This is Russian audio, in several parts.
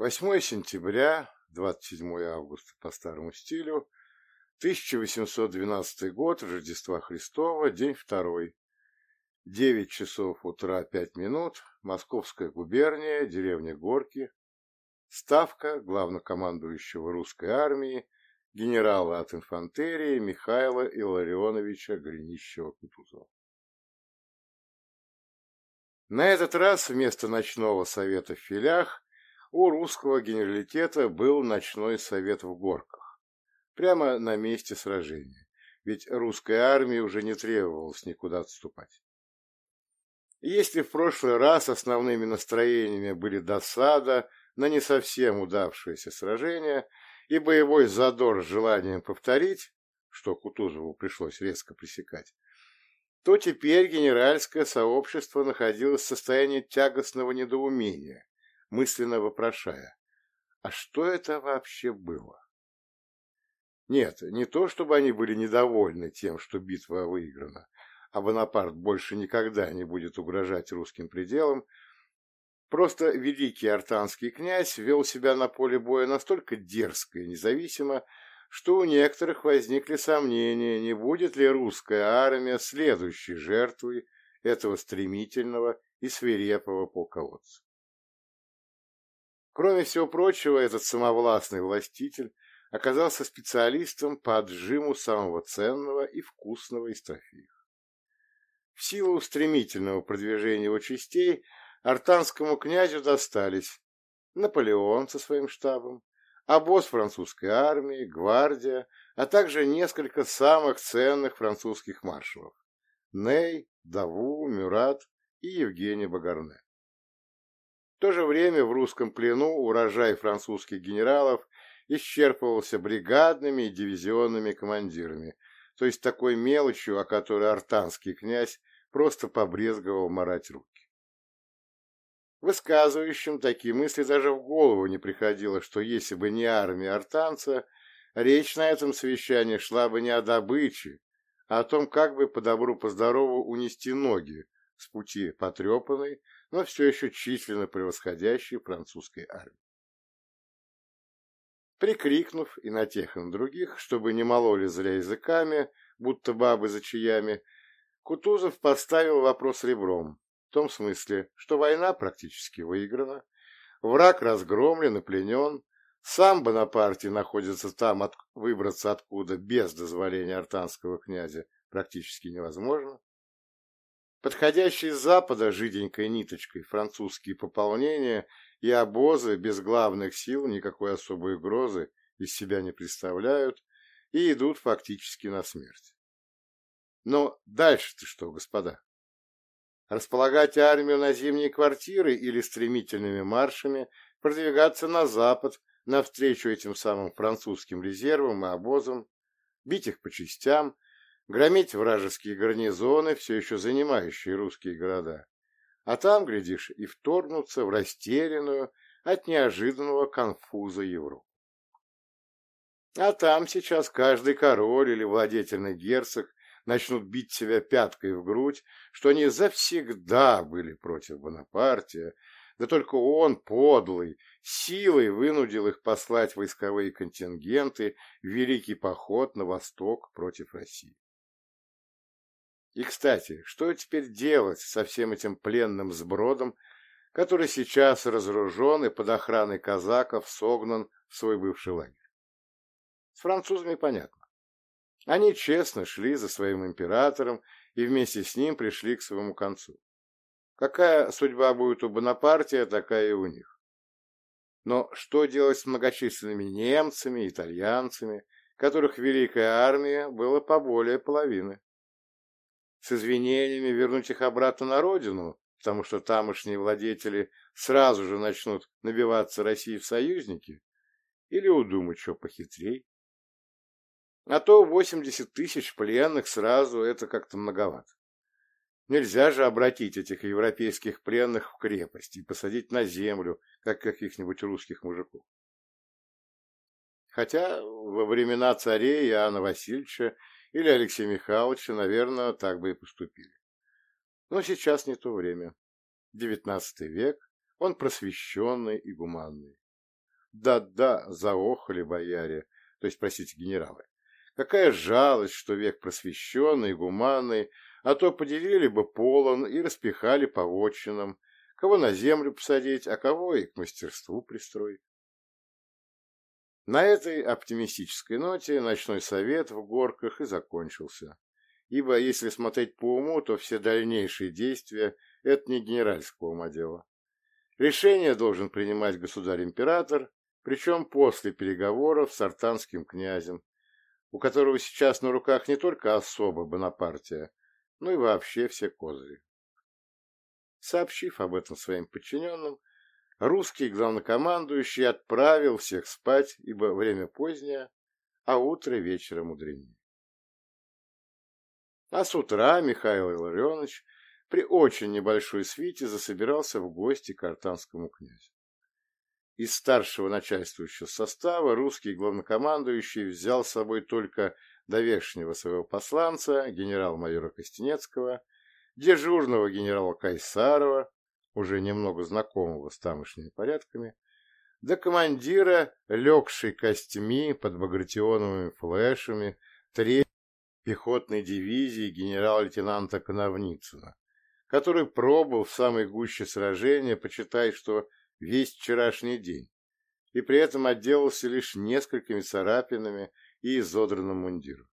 8 сентября, 27 августа по старому стилю, 1812 год, Рождества Христова, день второй. 9 часов утра 5 минут, Московская губерния, деревня Горки, ставка главнокомандующего русской армии, генерала от инфантерии Михаила Илларионовича Гринищева-Кутузова. На этот раз вместо ночного совета в филях у русского генералитета был ночной совет в Горках, прямо на месте сражения, ведь русской армии уже не требовалось никуда отступать. Если в прошлый раз основными настроениями были досада на не совсем удавшееся сражение и боевой задор с желанием повторить, что Кутузову пришлось резко пресекать, то теперь генеральское сообщество находилось в состоянии тягостного недоумения, мысленно вопрошая, а что это вообще было? Нет, не то, чтобы они были недовольны тем, что битва выиграна, а Бонапарт больше никогда не будет угрожать русским пределам, просто великий артанский князь вел себя на поле боя настолько дерзко и независимо, что у некоторых возникли сомнения, не будет ли русская армия следующей жертвой этого стремительного и свирепого полководца. Кроме всего прочего, этот самовластный властитель оказался специалистом по отжиму самого ценного и вкусного из трофеев. В силу стремительного продвижения его частей артанскому князю достались Наполеон со своим штабом, обоз французской армии, гвардия, а также несколько самых ценных французских маршалов – Ней, Даву, Мюрат и Евгений Багарне. В то же время в русском плену урожай французских генералов исчерпывался бригадными и дивизионными командирами, то есть такой мелочью, о которой артанский князь просто побрезговал марать руки. Высказывающим такие мысли даже в голову не приходило, что если бы не армия артанца, речь на этом совещании шла бы не о добыче, а о том, как бы по добру по здорову унести ноги с пути потрепанной, но все еще численно превосходящей французской армии. Прикрикнув и на тех, и на других, чтобы не мололи зря языками, будто бабы за чаями, Кутузов поставил вопрос ребром, в том смысле, что война практически выиграна, враг разгромлен и пленен, сам Бонапарти находится там, от, выбраться откуда без дозволения артанского князя практически невозможно. Подходящие с запада жиденькой ниточкой французские пополнения и обозы без главных сил никакой особой угрозы из себя не представляют и идут фактически на смерть. Но дальше-то что, господа? Располагать армию на зимние квартиры или стремительными маршами продвигаться на запад навстречу этим самым французским резервам и обозам, бить их по частям, громить вражеские гарнизоны, все еще занимающие русские города, а там, глядишь, и вторгнуться в растерянную от неожиданного конфуза Европу. А там сейчас каждый король или владетельный герцог начнут бить себя пяткой в грудь, что они завсегда были против Бонапартия, да только он, подлый, силой вынудил их послать войсковые контингенты в великий поход на восток против России. И, кстати, что теперь делать со всем этим пленным сбродом, который сейчас разоружен и под охраной казаков согнан в свой бывший лагерь? С французами понятно. Они честно шли за своим императором и вместе с ним пришли к своему концу. Какая судьба будет у Бонапартия, такая и у них. Но что делать с многочисленными немцами, итальянцами, которых Великая Армия было по более половины? С извинениями вернуть их обратно на родину, потому что тамошние владетели сразу же начнут набиваться России в союзники? Или удумать что похитрей? А то 80 тысяч пленных сразу – это как-то многовато. Нельзя же обратить этих европейских пленных в крепость и посадить на землю, как каких-нибудь русских мужиков. Хотя во времена царей Иоанна Васильевича или Алексея Михайловича, наверное, так бы и поступили. Но сейчас не то время. Девятнадцатый век, он просвещенный и гуманный. Да-да, заохали бояре, то есть, простите, генералы. Какая жалость, что век просвещенный, гуманный, а то поделили бы полон и распихали по вотчинам, кого на землю посадить, а кого и к мастерству пристроить. На этой оптимистической ноте ночной совет в горках и закончился, ибо если смотреть по уму, то все дальнейшие действия – это не генеральского ума дело. Решение должен принимать государь-император, причем после переговоров с артанским князем, у которого сейчас на руках не только особо Бонапартия, но и вообще все козыри. Сообщив об этом своим подчиненным, русский главнокомандующий отправил всех спать, ибо время позднее, а утро вечером мудренее. А с утра Михаил Илларионович при очень небольшой свите засобирался в гости к артанскому князю. Из старшего начальствующего состава русский главнокомандующий взял с собой только довершнего своего посланца, генерал-майора Костенецкого, дежурного генерала Кайсарова, уже немного знакомого с тамошними порядками, до командира, легшей костями под багратионовыми флешами, третьей пехотной дивизии генерал-лейтенанта Коновницына, который пробыл в самой гуще сражения, почитай, что весь вчерашний день, и при этом отделался лишь несколькими царапинами и изодранным мундиром.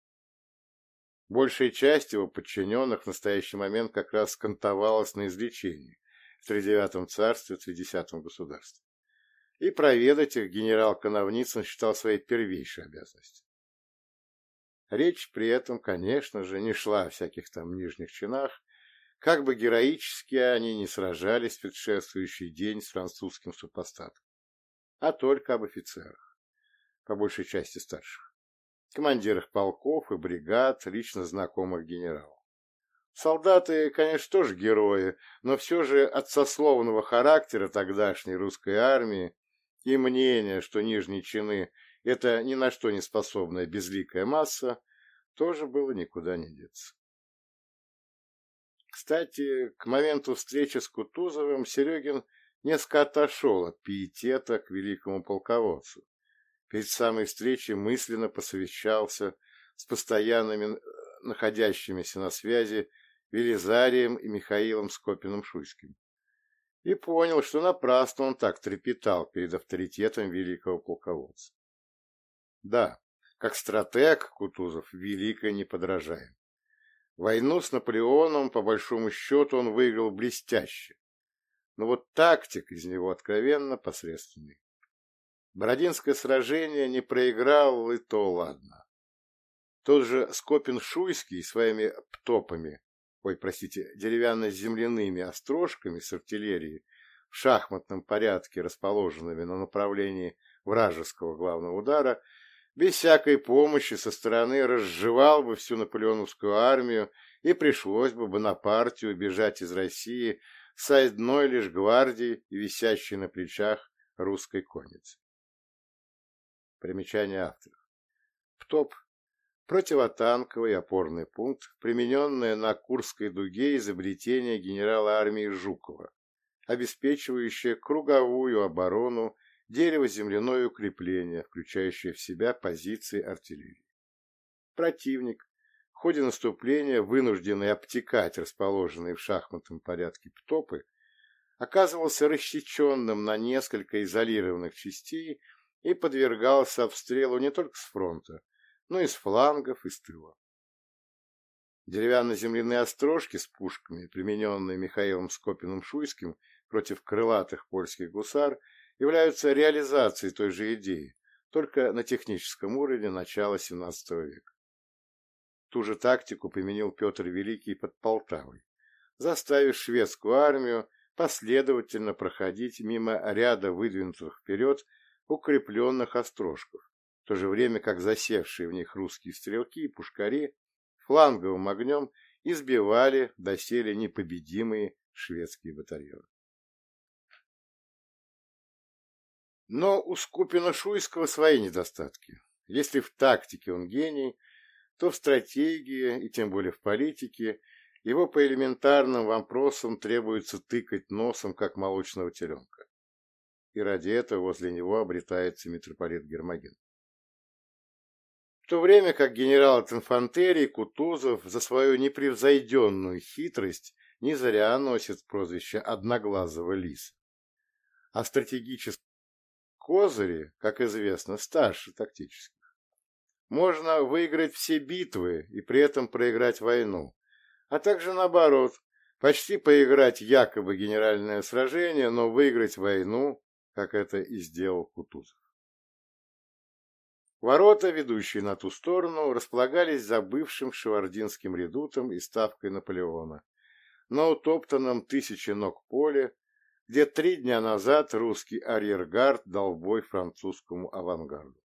Большая часть его подчиненных в настоящий момент как раз кантовалась на излечении Тридевятом царстве, Тридесятом государстве. И проведать их генерал Коновницын считал своей первейшей обязанностью. Речь при этом, конечно же, не шла о всяких там нижних чинах, как бы героически они не сражались в предшествующий день с французским супостатом, а только об офицерах, по большей части старших, командирах полков и бригад, лично знакомых генералов. Солдаты, конечно, тоже герои, но все же от сословного характера тогдашней русской армии и мнения, что нижние чины – это ни на что не способная безликая масса, тоже было никуда не деться. Кстати, к моменту встречи с Кутузовым Серегин несколько отошел от пиетета к великому полководцу. Перед самой встречей мысленно посовещался с постоянными находящимися на связи Велизарием и Михаилом Скопиным-Шуйским. И понял, что напрасно он так трепетал перед авторитетом великого полководца. Да, как стратег Кутузов великое неподражаем. Войну с Наполеоном, по большому счету, он выиграл блестяще. Но вот тактик из него откровенно посредственный. Бородинское сражение не проиграл, и то ладно. Тот же Скопин-Шуйский своими птопами, ой, простите, деревянно-земляными острожками с артиллерией в шахматном порядке, расположенными на направлении вражеского главного удара, без всякой помощи со стороны разжевал бы всю наполеоновскую армию и пришлось бы Бонапартию бежать из России с одной лишь гвардией висящей на плечах русской конницы. Примечание авторов. ПТОП – противотанковый опорный пункт, примененное на Курской дуге изобретение генерала армии Жукова, обеспечивающее круговую оборону дерево-земляное укрепление, включающее в себя позиции артиллерии. Противник, в ходе наступления, вынужденный обтекать расположенные в шахматном порядке птопы, оказывался рассеченным на несколько изолированных частей и подвергался обстрелу не только с фронта, но и с флангов и с тыла. Деревянно-земляные острожки с пушками, примененные Михаилом Скопиным-Шуйским против крылатых польских гусар, являются реализацией той же идеи, только на техническом уровне начала XVII века. Ту же тактику применил Петр Великий под Полтавой, заставив шведскую армию последовательно проходить мимо ряда выдвинутых вперед укрепленных острожков, в то же время как засевшие в них русские стрелки и пушкари фланговым огнем избивали доселе непобедимые шведские батальоны. Но у Скупина-Шуйского свои недостатки. Если в тактике он гений, то в стратегии, и тем более в политике, его по элементарным вопросам требуется тыкать носом, как молочного теленка. и ради этого возле него обретается митрополит Гермоген. В то время как генерал от инфантерии Кутузов за свою непревзойденную хитрость не зря носит прозвище «одноглазого лиса». А стратегические козыри, как известно, старше тактических. Можно выиграть все битвы и при этом проиграть войну, а также наоборот, почти поиграть якобы генеральное сражение, но выиграть войну, как это и сделал Кутузов. Ворота, ведущие на ту сторону, располагались за бывшим шевардинским редутом и ставкой Наполеона, на утоптанном тысячи ног поле, где три дня назад русский арьергард дал бой французскому авангарду.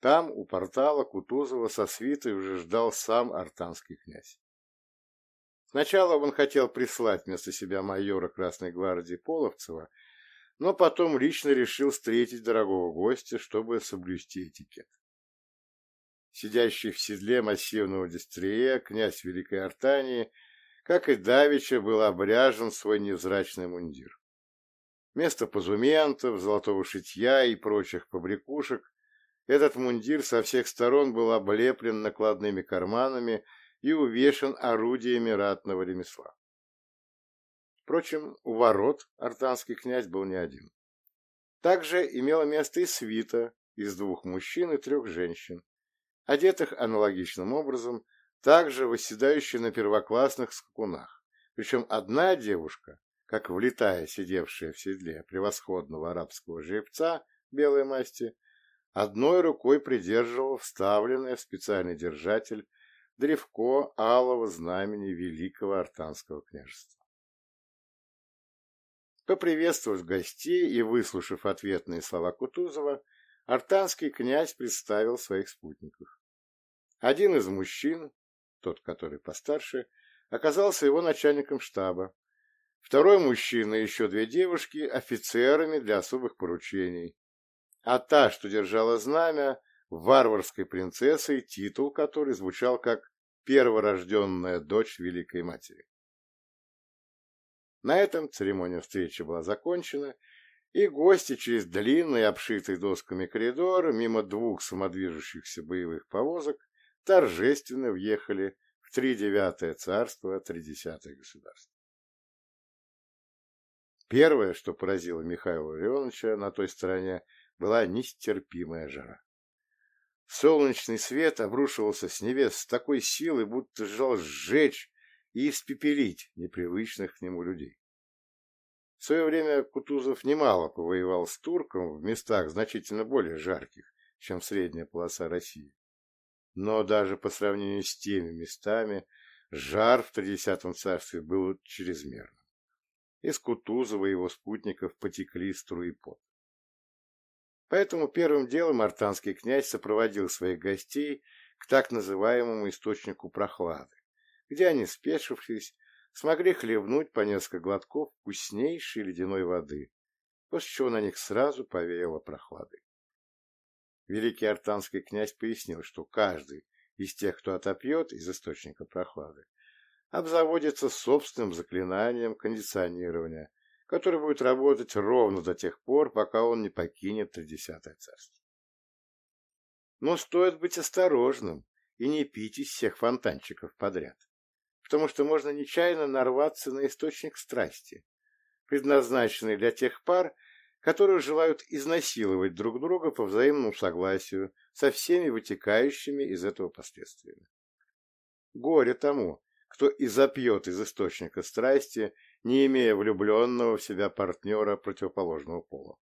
Там, у портала Кутузова со свитой уже ждал сам артанский князь. Сначала он хотел прислать вместо себя майора Красной гвардии Половцева, но потом лично решил встретить дорогого гостя, чтобы соблюсти этикет. Сидящий в седле массивного дистрия, князь Великой Артании, как и Давича, был обряжен в свой невзрачный мундир. Вместо позументов, золотого шитья и прочих побрякушек, этот мундир со всех сторон был облеплен накладными карманами и увешан орудиями ратного ремесла. Впрочем, у ворот артанский князь был не один. Также имело место и свита из двух мужчин и трех женщин, одетых аналогичным образом, также восседающие на первоклассных скакунах. Причем одна девушка, как влетая сидевшая в седле превосходного арабского жеребца белой масти, одной рукой придерживала вставленное в специальный держатель древко алого знамени Великого Артанского княжества. Поприветствовав гостей и выслушав ответные слова Кутузова, артанский князь представил своих спутников. Один из мужчин, тот, который постарше, оказался его начальником штаба. Второй мужчина и еще две девушки – офицерами для особых поручений. А та, что держала знамя, варварской принцессой, титул которой звучал как «перворожденная дочь Великой Матери». На этом церемония встречи была закончена, и гости через длинный, обшитый досками коридор, мимо двух самодвижущихся боевых повозок, торжественно въехали в тридевятое царство, тридесятое государство. Первое, что поразило Михаила Леоновича на той стороне, была нестерпимая жара. Солнечный свет обрушивался с небес с такой силой, будто жал сжечь и испепелить непривычных к нему людей. В свое время Кутузов немало повоевал с турком в местах значительно более жарких, чем средняя полоса России. Но даже по сравнению с теми местами жар в Тридесятом царстве был чрезмерным. Из Кутузова и его спутников потекли струи пот. Поэтому первым делом артанский князь сопроводил своих гостей к так называемому источнику прохлады, где они, спешившись, смогли хлебнуть по несколько глотков вкуснейшей ледяной воды, после чего на них сразу повеяло прохладой. Великий артанский князь пояснил, что каждый из тех, кто отопьет из источника прохлады, обзаводится собственным заклинанием кондиционирования, которое будет работать ровно до тех пор, пока он не покинет Тридесятое царство. Но стоит быть осторожным и не пить из всех фонтанчиков подряд потому что можно нечаянно нарваться на источник страсти, предназначенный для тех пар, которые желают изнасиловать друг друга по взаимному согласию со всеми вытекающими из этого последствиями. Горе тому, кто и запьет из источника страсти, не имея влюбленного в себя партнера противоположного пола.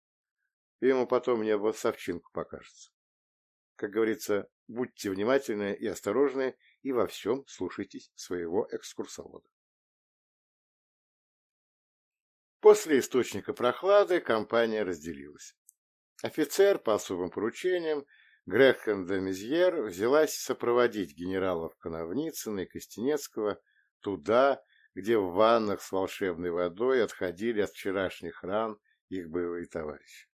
Ему потом небо совчинку покажется. Как говорится, будьте внимательны и осторожны, и во всем слушайтесь своего экскурсовода. После источника прохлады компания разделилась. Офицер по особым поручениям Грехен де Мизьер взялась сопроводить генералов Коновницына и Костенецкого туда, где в ваннах с волшебной водой отходили от вчерашних ран их боевые товарищи.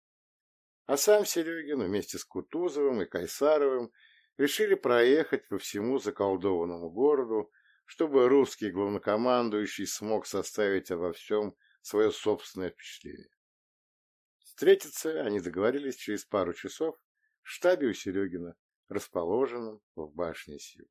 А сам Серегин вместе с Кутузовым и Кайсаровым решили проехать по всему заколдованному городу, чтобы русский главнокомандующий смог составить обо всем свое собственное впечатление. Встретиться они договорились через пару часов в штабе у Серегина, расположенном в башне сил.